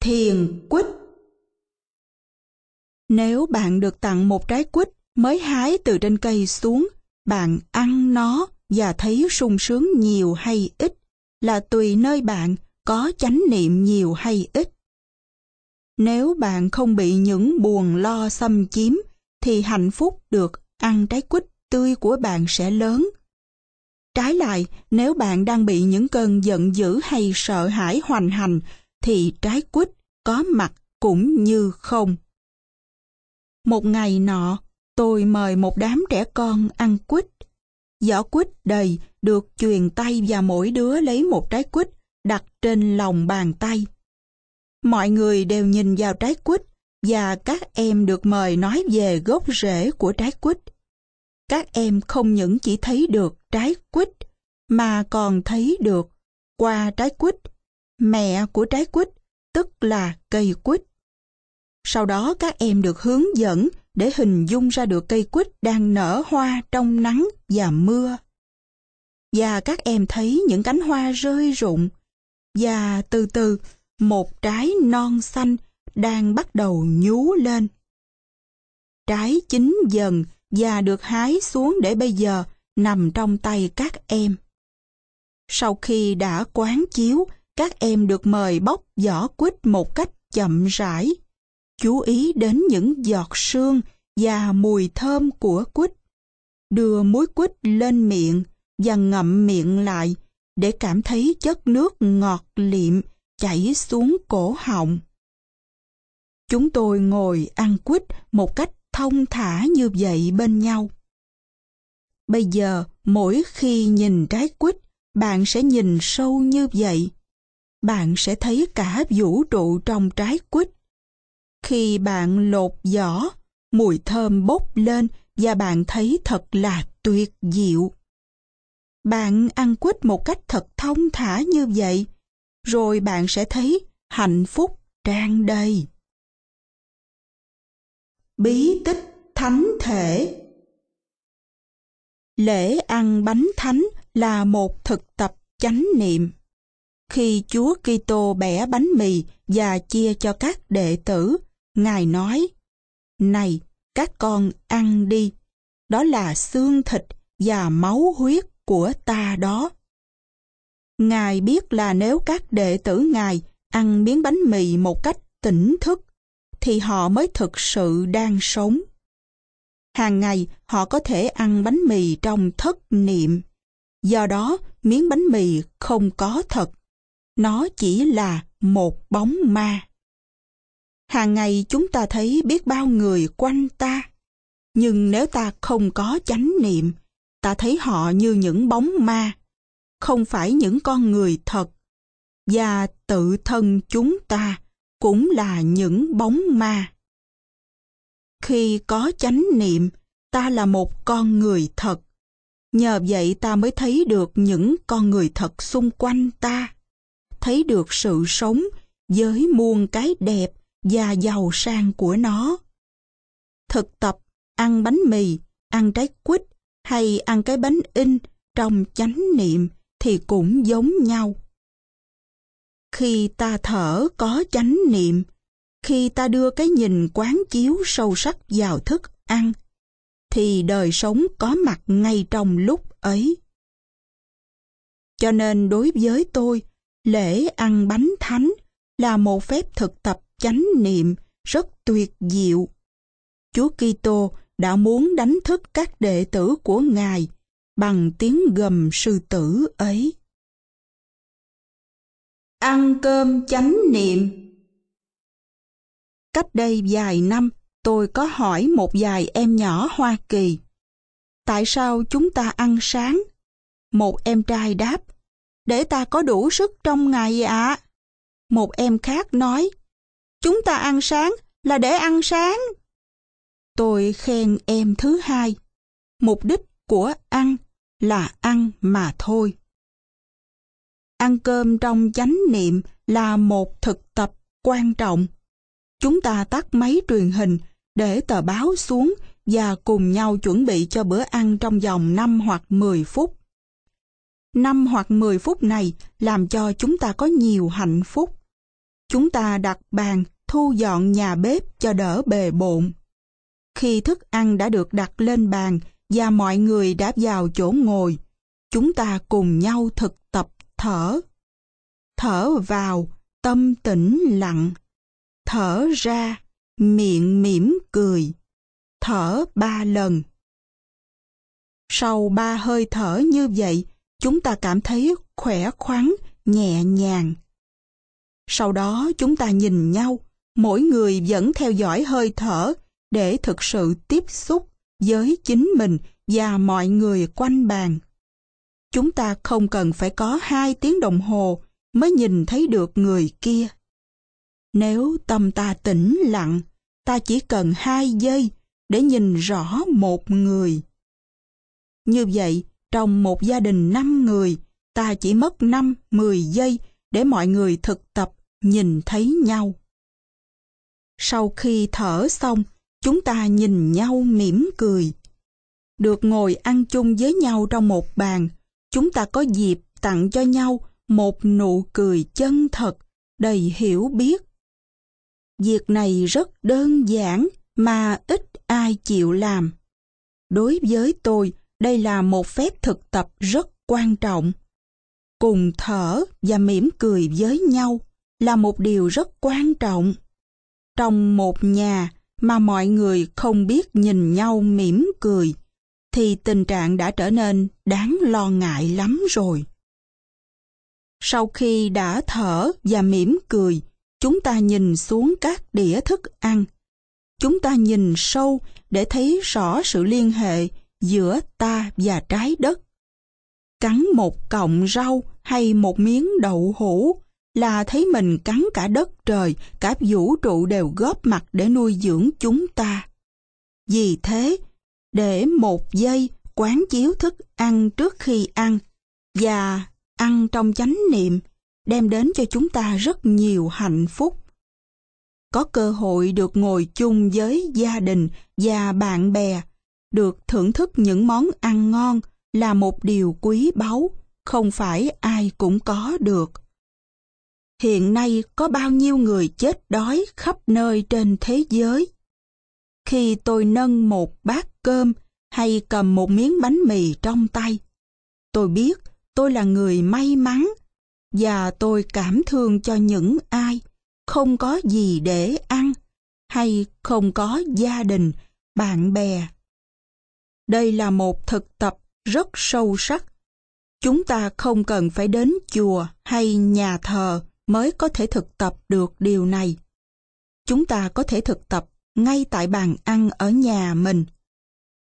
Thiền quýt Nếu bạn được tặng một trái quýt mới hái từ trên cây xuống, bạn ăn nó và thấy sung sướng nhiều hay ít là tùy nơi bạn có chánh niệm nhiều hay ít. Nếu bạn không bị những buồn lo xâm chiếm, thì hạnh phúc được ăn trái quýt tươi của bạn sẽ lớn. Trái lại, nếu bạn đang bị những cơn giận dữ hay sợ hãi hoành hành, thì trái quýt có mặt cũng như không. Một ngày nọ, tôi mời một đám trẻ con ăn quýt. Giỏ quýt đầy được truyền tay và mỗi đứa lấy một trái quýt đặt trên lòng bàn tay. Mọi người đều nhìn vào trái quýt và các em được mời nói về gốc rễ của trái quýt. Các em không những chỉ thấy được trái quýt mà còn thấy được qua trái quýt, mẹ của trái quýt, tức là cây quýt. Sau đó các em được hướng dẫn để hình dung ra được cây quýt đang nở hoa trong nắng và mưa. Và các em thấy những cánh hoa rơi rụng và từ từ một trái non xanh đang bắt đầu nhú lên. Trái chín dần và được hái xuống để bây giờ nằm trong tay các em. Sau khi đã quán chiếu, các em được mời bóc vỏ quýt một cách chậm rãi. Chú ý đến những giọt sương và mùi thơm của quýt. Đưa muối quýt lên miệng và ngậm miệng lại để cảm thấy chất nước ngọt liệm chảy xuống cổ họng. Chúng tôi ngồi ăn quýt một cách thông thả như vậy bên nhau. Bây giờ, mỗi khi nhìn trái quýt, bạn sẽ nhìn sâu như vậy. Bạn sẽ thấy cả vũ trụ trong trái quýt. Khi bạn lột vỏ, mùi thơm bốc lên và bạn thấy thật là tuyệt diệu. Bạn ăn quýt một cách thật thông thả như vậy, rồi bạn sẽ thấy hạnh phúc tràn đầy. Bí tích thánh thể Lễ ăn bánh thánh là một thực tập chánh niệm. Khi Chúa Kitô bẻ bánh mì và chia cho các đệ tử, Ngài nói, Này, các con ăn đi, đó là xương thịt và máu huyết của ta đó. Ngài biết là nếu các đệ tử Ngài ăn miếng bánh mì một cách tỉnh thức, thì họ mới thực sự đang sống. Hàng ngày họ có thể ăn bánh mì trong thất niệm. Do đó, miếng bánh mì không có thật. Nó chỉ là một bóng ma. Hàng ngày chúng ta thấy biết bao người quanh ta. Nhưng nếu ta không có chánh niệm, ta thấy họ như những bóng ma, không phải những con người thật. Và tự thân chúng ta cũng là những bóng ma. Khi có chánh niệm, ta là một con người thật. Nhờ vậy ta mới thấy được những con người thật xung quanh ta. Thấy được sự sống với muôn cái đẹp và giàu sang của nó. Thực tập ăn bánh mì, ăn trái quýt hay ăn cái bánh in trong chánh niệm thì cũng giống nhau. Khi ta thở có chánh niệm, khi ta đưa cái nhìn quán chiếu sâu sắc vào thức ăn, thì đời sống có mặt ngay trong lúc ấy. Cho nên đối với tôi, lễ ăn bánh thánh là một phép thực tập chánh niệm rất tuyệt diệu. Chúa Kitô đã muốn đánh thức các đệ tử của Ngài bằng tiếng gầm sư tử ấy. Ăn cơm chánh niệm Cách đây vài năm, tôi có hỏi một vài em nhỏ Hoa Kỳ. Tại sao chúng ta ăn sáng? Một em trai đáp, để ta có đủ sức trong ngày ạ. Một em khác nói, chúng ta ăn sáng là để ăn sáng. Tôi khen em thứ hai, mục đích của ăn là ăn mà thôi. Ăn cơm trong chánh niệm là một thực tập quan trọng. Chúng ta tắt máy truyền hình để tờ báo xuống và cùng nhau chuẩn bị cho bữa ăn trong vòng 5 hoặc 10 phút. 5 hoặc 10 phút này làm cho chúng ta có nhiều hạnh phúc. chúng ta đặt bàn, thu dọn nhà bếp cho đỡ bề bộn. Khi thức ăn đã được đặt lên bàn và mọi người đã vào chỗ ngồi, chúng ta cùng nhau thực tập thở. Thở vào, tâm tĩnh lặng. Thở ra, miệng mỉm cười. Thở ba lần. Sau ba hơi thở như vậy, chúng ta cảm thấy khỏe khoắn, nhẹ nhàng. Sau đó chúng ta nhìn nhau, mỗi người vẫn theo dõi hơi thở để thực sự tiếp xúc với chính mình và mọi người quanh bàn. Chúng ta không cần phải có hai tiếng đồng hồ mới nhìn thấy được người kia. Nếu tâm ta tĩnh lặng, ta chỉ cần hai giây để nhìn rõ một người. Như vậy, trong một gia đình năm người, ta chỉ mất năm, mười giây để mọi người thực tập nhìn thấy nhau. Sau khi thở xong, chúng ta nhìn nhau mỉm cười. Được ngồi ăn chung với nhau trong một bàn, chúng ta có dịp tặng cho nhau một nụ cười chân thật, đầy hiểu biết. Việc này rất đơn giản mà ít ai chịu làm. Đối với tôi, đây là một phép thực tập rất quan trọng. Cùng thở và mỉm cười với nhau là một điều rất quan trọng. Trong một nhà mà mọi người không biết nhìn nhau mỉm cười, thì tình trạng đã trở nên đáng lo ngại lắm rồi. Sau khi đã thở và mỉm cười, chúng ta nhìn xuống các đĩa thức ăn. Chúng ta nhìn sâu để thấy rõ sự liên hệ giữa ta và trái đất. Cắn một cọng rau hay một miếng đậu hũ là thấy mình cắn cả đất trời, cả vũ trụ đều góp mặt để nuôi dưỡng chúng ta. Vì thế, để một giây quán chiếu thức ăn trước khi ăn và ăn trong chánh niệm đem đến cho chúng ta rất nhiều hạnh phúc. Có cơ hội được ngồi chung với gia đình và bạn bè, được thưởng thức những món ăn ngon là một điều quý báu, không phải ai cũng có được. Hiện nay có bao nhiêu người chết đói khắp nơi trên thế giới. Khi tôi nâng một bát cơm hay cầm một miếng bánh mì trong tay, tôi biết tôi là người may mắn và tôi cảm thương cho những ai không có gì để ăn hay không có gia đình, bạn bè. Đây là một thực tập rất sâu sắc. Chúng ta không cần phải đến chùa hay nhà thờ mới có thể thực tập được điều này. Chúng ta có thể thực tập ngay tại bàn ăn ở nhà mình.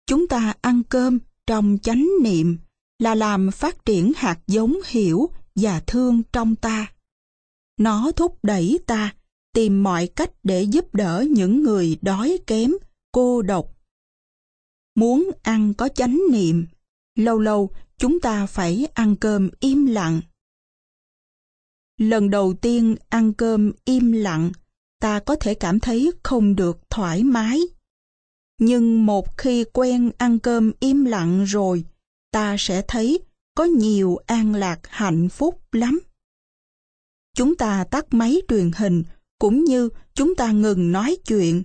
Chúng ta ăn cơm trong chánh niệm là làm phát triển hạt giống hiểu và thương trong ta. Nó thúc đẩy ta tìm mọi cách để giúp đỡ những người đói kém, cô độc. Muốn ăn có chánh niệm, lâu lâu chúng ta phải ăn cơm im lặng. Lần đầu tiên ăn cơm im lặng, ta có thể cảm thấy không được thoải mái. Nhưng một khi quen ăn cơm im lặng rồi, ta sẽ thấy có nhiều an lạc hạnh phúc lắm. Chúng ta tắt máy truyền hình cũng như chúng ta ngừng nói chuyện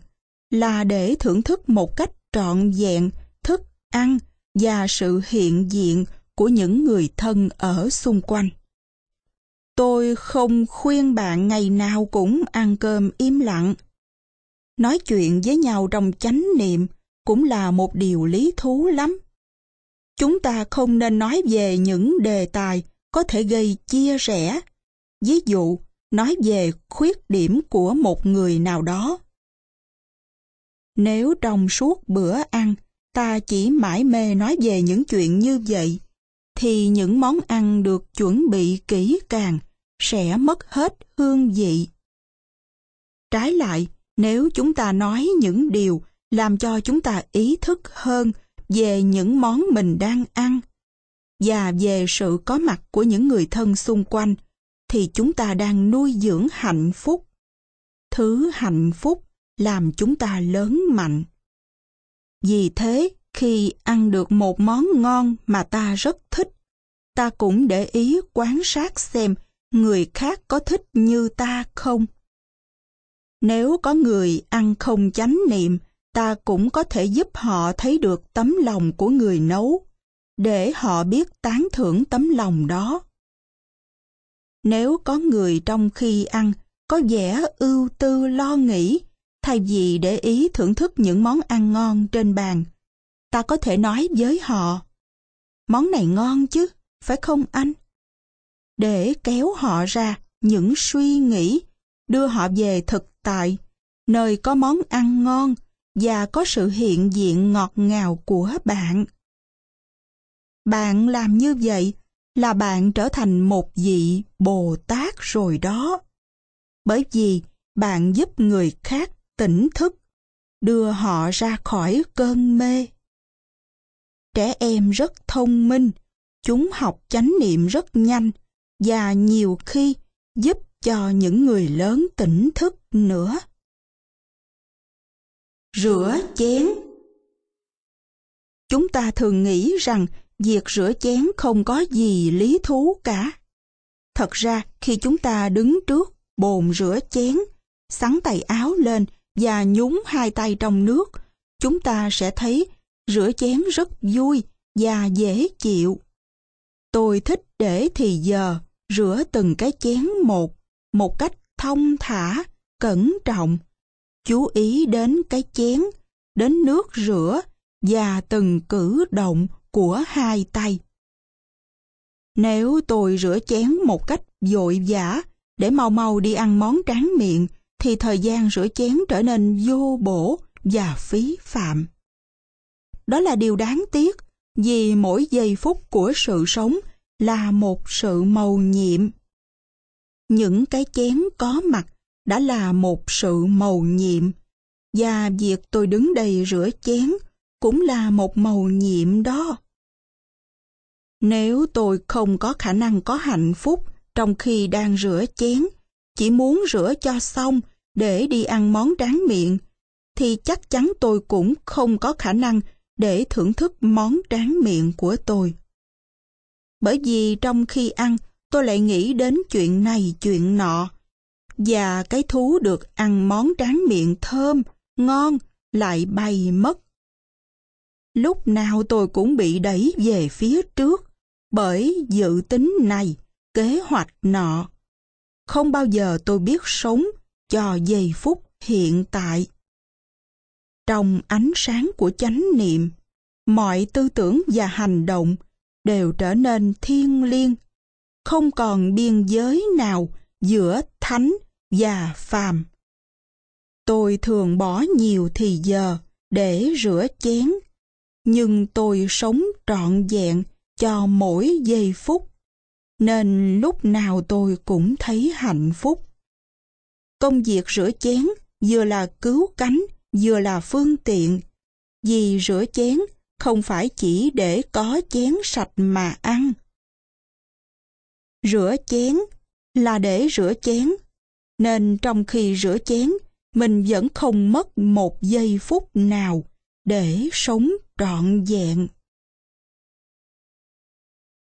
là để thưởng thức một cách trọn vẹn ăn và sự hiện diện của những người thân ở xung quanh. Tôi không khuyên bạn ngày nào cũng ăn cơm im lặng. Nói chuyện với nhau trong chánh niệm cũng là một điều lý thú lắm. Chúng ta không nên nói về những đề tài có thể gây chia rẽ. Ví dụ, nói về khuyết điểm của một người nào đó. Nếu trong suốt bữa ăn, ta chỉ mãi mê nói về những chuyện như vậy, thì những món ăn được chuẩn bị kỹ càng sẽ mất hết hương vị. Trái lại, nếu chúng ta nói những điều làm cho chúng ta ý thức hơn về những món mình đang ăn và về sự có mặt của những người thân xung quanh thì chúng ta đang nuôi dưỡng hạnh phúc. Thứ hạnh phúc làm chúng ta lớn mạnh. Vì thế, khi ăn được một món ngon mà ta rất thích, ta cũng để ý quan sát xem người khác có thích như ta không. Nếu có người ăn không chánh niệm, ta cũng có thể giúp họ thấy được tấm lòng của người nấu, để họ biết tán thưởng tấm lòng đó. Nếu có người trong khi ăn có vẻ ưu tư lo nghĩ, thay vì để ý thưởng thức những món ăn ngon trên bàn, ta có thể nói với họ, món này ngon chứ, phải không anh? Để kéo họ ra những suy nghĩ, đưa họ về thực tại, nơi có món ăn ngon và có sự hiện diện ngọt ngào của bạn. Bạn làm như vậy là bạn trở thành một vị Bồ Tát rồi đó. Bởi vì bạn giúp người khác tỉnh thức, đưa họ ra khỏi cơn mê. Trẻ em rất thông minh, chúng học chánh niệm rất nhanh và nhiều khi giúp cho những người lớn tỉnh thức nữa. Rửa chén Chúng ta thường nghĩ rằng việc rửa chén không có gì lý thú cả. Thật ra, khi chúng ta đứng trước bồn rửa chén, sắn tay áo lên và nhúng hai tay trong nước, chúng ta sẽ thấy rửa chén rất vui và dễ chịu. Tôi thích để thì giờ rửa từng cái chén một, một cách thông thả, cẩn trọng. Chú ý đến cái chén, đến nước rửa và từng cử động của hai tay. Nếu tôi rửa chén một cách vội vã để mau mau đi ăn món tráng miệng, thì thời gian rửa chén trở nên vô bổ và phí phạm. Đó là điều đáng tiếc, vì mỗi giây phút của sự sống là một sự màu nhiệm. Những cái chén có mặt đã là một sự màu nhiệm, và việc tôi đứng đây rửa chén cũng là một màu nhiệm đó. Nếu tôi không có khả năng có hạnh phúc trong khi đang rửa chén, chỉ muốn rửa cho xong để đi ăn món tráng miệng, thì chắc chắn tôi cũng không có khả năng để thưởng thức món tráng miệng của tôi. Bởi vì trong khi ăn, tôi lại nghĩ đến chuyện này chuyện nọ, và cái thú được ăn món tráng miệng thơm, ngon, lại bay mất. Lúc nào tôi cũng bị đẩy về phía trước, bởi dự tính này, kế hoạch nọ. Không bao giờ tôi biết sống cho giây phút hiện tại. Trong ánh sáng của chánh niệm, mọi tư tưởng và hành động đều trở nên thiêng liêng, không còn biên giới nào giữa thánh và phàm. Tôi thường bỏ nhiều thì giờ để rửa chén, nhưng tôi sống trọn vẹn cho mỗi giây phút, nên lúc nào tôi cũng thấy hạnh phúc. Công việc rửa chén vừa là cứu cánh, vừa là phương tiện, vì rửa chén không phải chỉ để có chén sạch mà ăn. Rửa chén là để rửa chén, nên trong khi rửa chén, mình vẫn không mất một giây phút nào để sống trọn vẹn.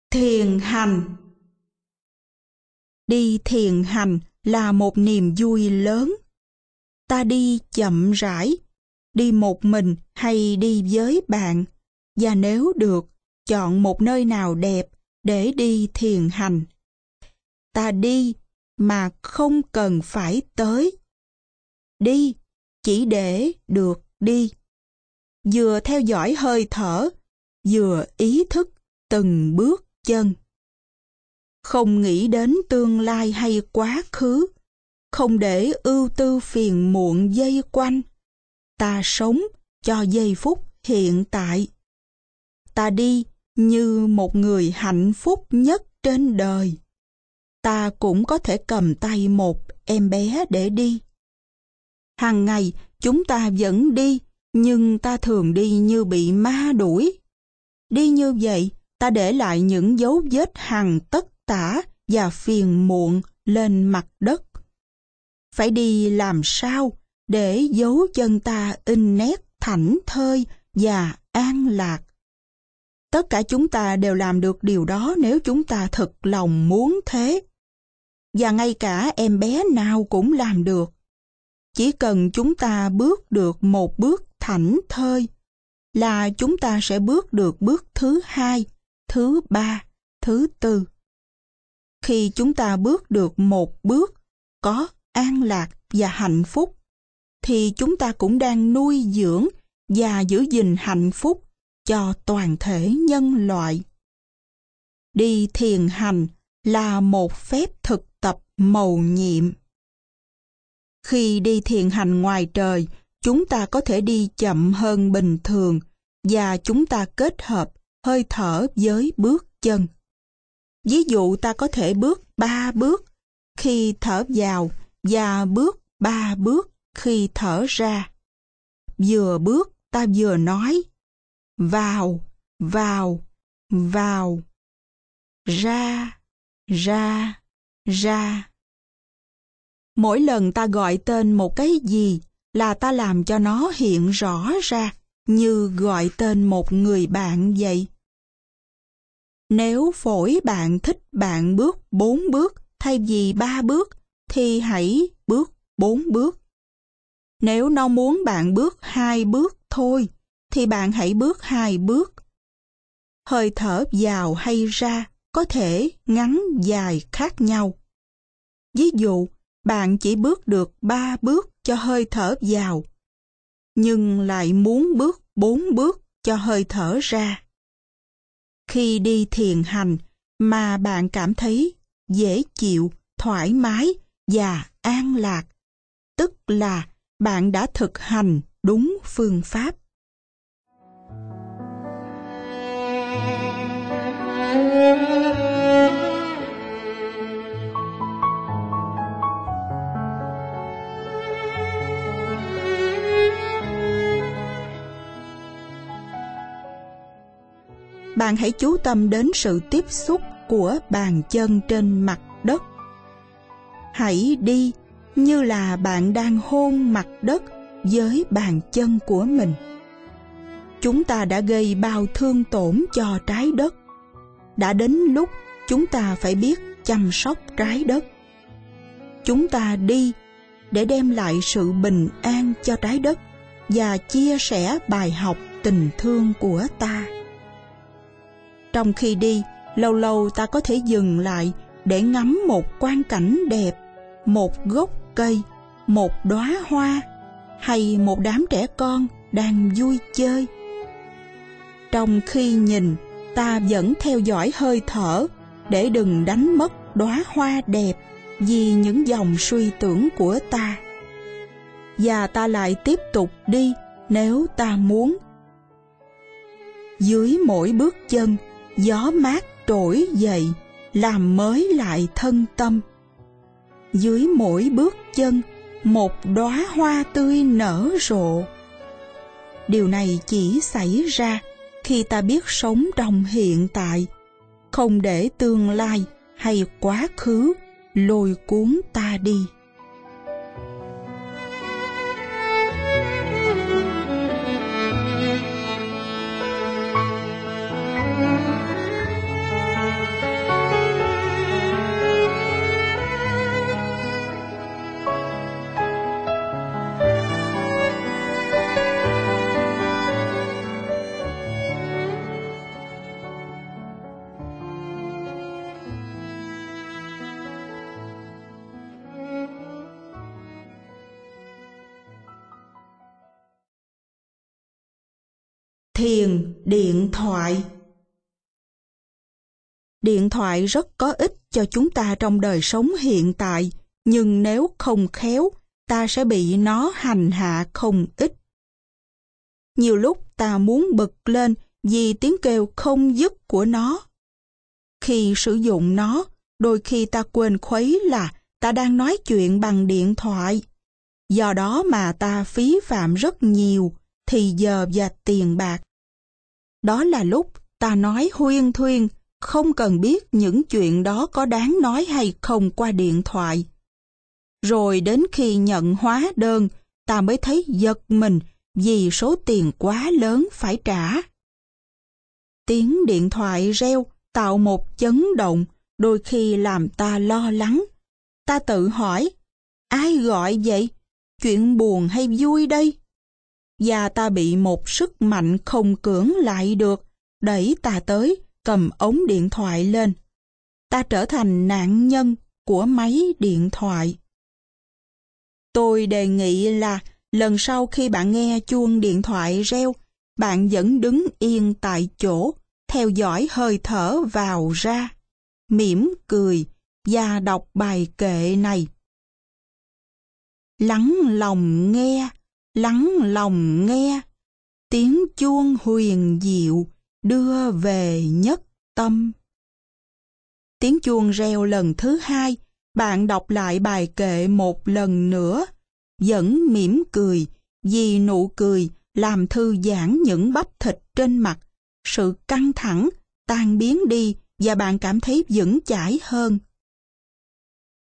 Thiền hành Đi thiền hành là một niềm vui lớn. Ta đi chậm rãi, đi một mình hay đi với bạn, và nếu được, chọn một nơi nào đẹp để đi thiền hành. Ta đi mà không cần phải tới. Đi chỉ để được đi. Vừa theo dõi hơi thở, vừa ý thức từng bước chân. Không nghĩ đến tương lai hay quá khứ, không để ưu tư phiền muộn dây quanh. Ta sống cho giây phút hiện tại. Ta đi như một người hạnh phúc nhất trên đời. Ta cũng có thể cầm tay một em bé để đi. Hàng ngày chúng ta vẫn đi, nhưng ta thường đi như bị ma đuổi. Đi như vậy ta để lại những dấu vết hằng tất tả và phiền muộn lên mặt đất. Phải đi làm sao để dấu chân ta in nét thảnh thơi và an lạc. Tất cả chúng ta đều làm được điều đó nếu chúng ta thực lòng muốn thế. Và ngay cả em bé nào cũng làm được. chỉ cần chúng ta bước được một bước thảnh thơi là chúng ta sẽ bước được bước thứ hai, thứ ba, thứ tư. Khi chúng ta bước được một bước có an lạc và hạnh phúc, thì chúng ta cũng đang nuôi dưỡng và giữ gìn hạnh phúc cho toàn thể nhân loại. Đi thiền hành là một phép thực tập mầu nhiệm. Khi đi thiền hành ngoài trời, chúng ta có thể đi chậm hơn bình thường và chúng ta kết hợp hơi thở với bước chân. Ví dụ ta có thể bước ba bước khi thở vào và bước ba bước khi thở ra. Vừa bước ta vừa nói vào, vào, vào, ra, ra, ra. Mỗi lần ta gọi tên một cái gì là ta làm cho nó hiện rõ ra như gọi tên một người bạn vậy. Nếu phổi bạn thích bạn bước bốn bước thay vì ba bước, thì hãy bước bốn bước. Nếu nó muốn bạn bước hai bước thôi, thì bạn hãy bước hai bước. Hơi thở vào hay ra có thể ngắn dài khác nhau. Ví dụ, bạn chỉ bước được ba bước cho hơi thở vào, nhưng lại muốn bước bốn bước cho hơi thở ra. Khi đi thiền hành mà bạn cảm thấy dễ chịu, thoải mái và an lạc, tức là bạn đã thực hành đúng phương pháp. Bạn hãy chú tâm đến sự tiếp xúc của bàn chân trên mặt đất. Hãy đi như là bạn đang hôn mặt đất với bàn chân của mình. Chúng ta đã gây bao thương tổn cho trái đất. Đã đến lúc chúng ta phải biết chăm sóc trái đất. Chúng ta đi để đem lại sự bình an cho trái đất và chia sẻ bài học tình thương của ta. Trong khi đi, lâu lâu ta có thể dừng lại để ngắm một quang cảnh đẹp, một gốc cây, một đóa hoa hay một đám trẻ con đang vui chơi. Trong khi nhìn, ta vẫn theo dõi hơi thở để đừng đánh mất đóa hoa đẹp vì những dòng suy tưởng của ta. Và ta lại tiếp tục đi nếu ta muốn. Dưới mỗi bước chân, gió mát trỗi dậy, làm mới lại thân tâm. Dưới mỗi bước chân, một đóa hoa tươi nở rộ. Điều này chỉ xảy ra khi ta biết sống trong hiện tại, không để tương lai hay quá khứ lôi cuốn ta đi. Thoại rất có ích cho chúng ta trong đời sống hiện tại nhưng nếu không khéo ta sẽ bị nó hành hạ không ít. Nhiều lúc ta muốn bực lên vì tiếng kêu không dứt của nó. Khi sử dụng nó đôi khi ta quên khuấy là ta đang nói chuyện bằng điện thoại. Do đó mà ta phí phạm rất nhiều thì giờ và tiền bạc. Đó là lúc ta nói huyên thuyên, không cần biết những chuyện đó có đáng nói hay không qua điện thoại. Rồi đến khi nhận hóa đơn, ta mới thấy giật mình vì số tiền quá lớn phải trả. Tiếng điện thoại reo tạo một chấn động, đôi khi làm ta lo lắng. Ta tự hỏi, ai gọi vậy? chuyện buồn hay vui đây? Và ta bị một sức mạnh không cưỡng lại được, đẩy ta tới, cầm ống điện thoại lên. Ta trở thành nạn nhân của máy điện thoại. Tôi đề nghị là lần sau khi bạn nghe chuông điện thoại reo, bạn vẫn đứng yên tại chỗ, theo dõi hơi thở vào ra, mỉm cười và đọc bài kệ này. Lắng lòng nghe, lắng lòng nghe, tiếng chuông huyền diệu đưa về nhất tâm. Tiếng chuông reo lần thứ hai, bạn đọc lại bài kệ một lần nữa, vẫn mỉm cười, vì nụ cười làm thư giãn những bắp thịt trên mặt, sự căng thẳng tan biến đi và bạn cảm thấy vững chãi hơn.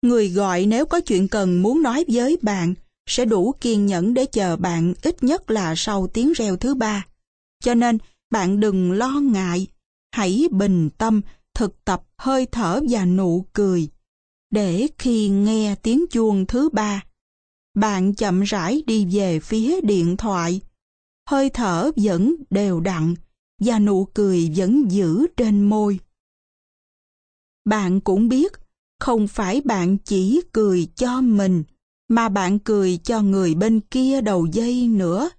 Người gọi nếu có chuyện cần muốn nói với bạn sẽ đủ kiên nhẫn để chờ bạn ít nhất là sau tiếng reo thứ ba. Cho nên bạn đừng lo ngại, hãy bình tâm thực tập hơi thở và nụ cười. Để khi nghe tiếng chuông thứ ba, bạn chậm rãi đi về phía điện thoại. Hơi thở vẫn đều đặn và nụ cười vẫn giữ trên môi. Bạn cũng biết, không phải bạn chỉ cười cho mình, mà bạn cười cho người bên kia đầu dây nữa.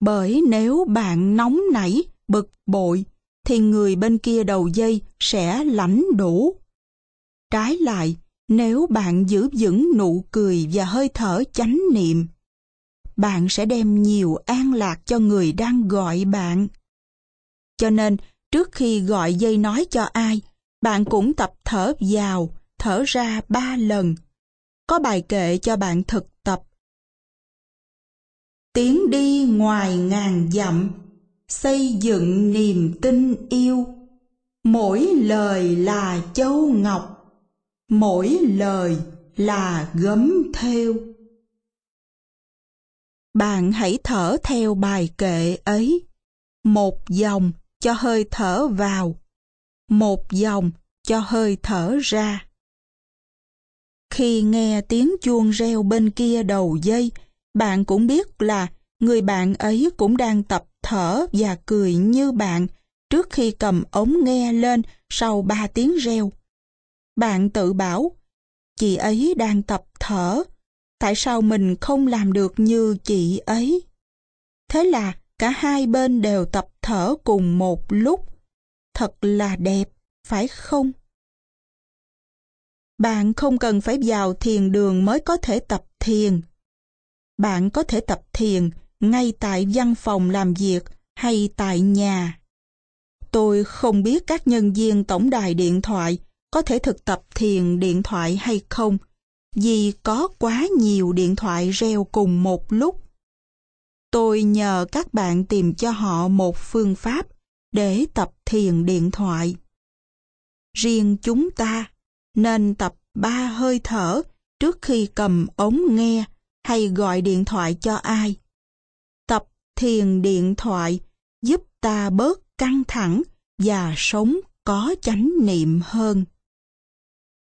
Bởi nếu bạn nóng nảy, bực bội, thì người bên kia đầu dây sẽ lãnh đủ. Trái lại, nếu bạn giữ vững nụ cười và hơi thở chánh niệm, bạn sẽ đem nhiều an lạc cho người đang gọi bạn. Cho nên, trước khi gọi dây nói cho ai, bạn cũng tập thở vào, thở ra ba lần. Có bài kệ cho bạn thực. Tiến đi ngoài ngàn dặm, xây dựng niềm tin yêu. Mỗi lời là châu ngọc, mỗi lời là gấm thêu Bạn hãy thở theo bài kệ ấy, một dòng cho hơi thở vào, một dòng cho hơi thở ra. Khi nghe tiếng chuông reo bên kia đầu dây, bạn cũng biết là người bạn ấy cũng đang tập thở và cười như bạn trước khi cầm ống nghe lên sau ba tiếng reo. Bạn tự bảo, chị ấy đang tập thở, tại sao mình không làm được như chị ấy? Thế là cả hai bên đều tập thở cùng một lúc. Thật là đẹp, phải không? Bạn không cần phải vào thiền đường mới có thể tập thiền. Bạn có thể tập thiền ngay tại văn phòng làm việc hay tại nhà. Tôi không biết các nhân viên tổng đài điện thoại có thể thực tập thiền điện thoại hay không, vì có quá nhiều điện thoại reo cùng một lúc. Tôi nhờ các bạn tìm cho họ một phương pháp để tập thiền điện thoại. Riêng chúng ta nên tập ba hơi thở trước khi cầm ống nghe hay gọi điện thoại cho ai. Tập thiền điện thoại giúp ta bớt căng thẳng và sống có chánh niệm hơn.